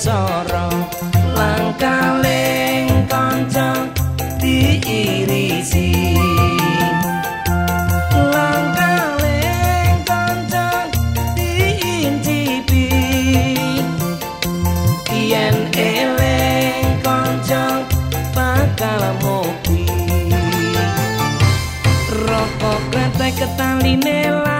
soro langkaling kanca diirisi. Langkaling kanca diintipi yen eling kanca bakal mugi. Rokok kretek ketaline lan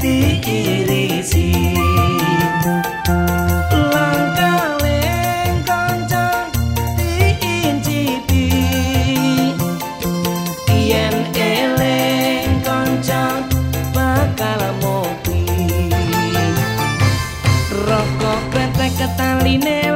diirisi langkaleng kanca diincipi yen eleng kanca bakal mopi. Rokok kretek ketaline